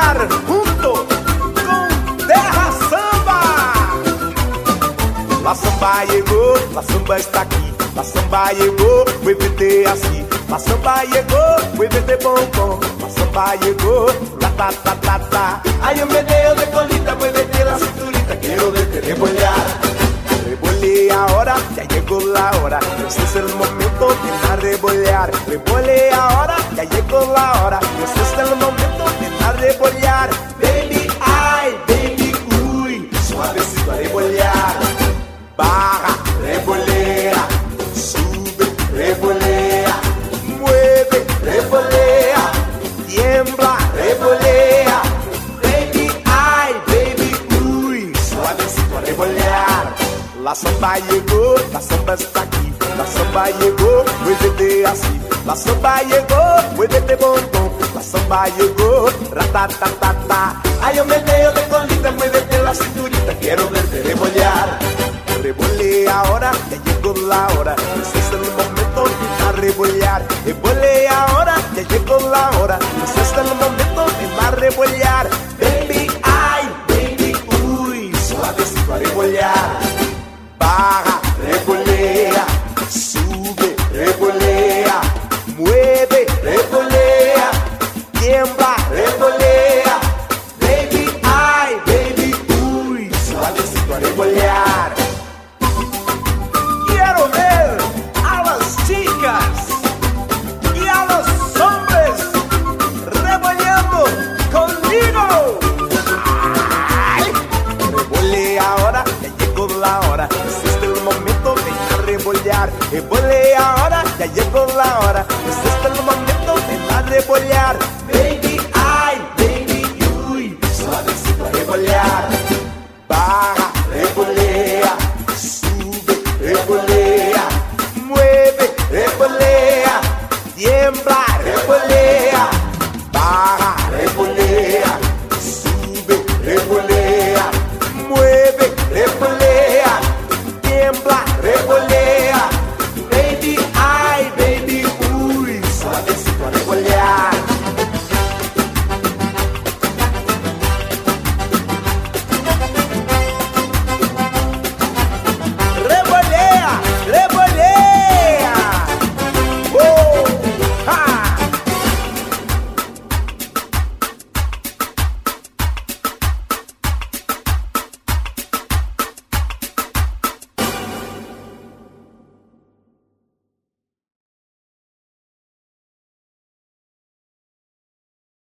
bailar junto com Terra Samba. La samba llegó, la samba está aqui. La samba llegó, muévete assim. La samba llegó, muévete bombom. La samba llegó, la ta ta ta ta. Hay un meneo de colita, muévete la cinturita. Quiero verte rebollar. Rebole ahora, ya llegó la hora. Ese es el momento de rebolear. Rebole ahora, ya llegó la hora. Ese es el momento. Baby, ay, baby, uy, suavecito a rebolear. Baja, rebolea, sube, rebolea, mueve, rebolea, tiembla, rebolea. Baby, ay, baby, uy, suavecito a rebolear. La samba llegó, la samba está aquí. La samba llegó, muévete así. La samba llegó, muévete bombón. Samba llegó, ratatatata. Hay un meneo de colita, muévete la cinturita. Quiero verte rebollar. Rebole ahora, ya llegó la hora. Ese es el momento la rebollar. Rebole ahora, ya llegó la hora. Ese es el momento la rebollar. Rebole ahora, ya llegó la hora. Ese es el momento de ir a rebollar. Baby, ay, baby, uy, suavecito a rebollar. Baja, rebolea, sube, rebolea, mueve, rebolea, tiembla, rebolea.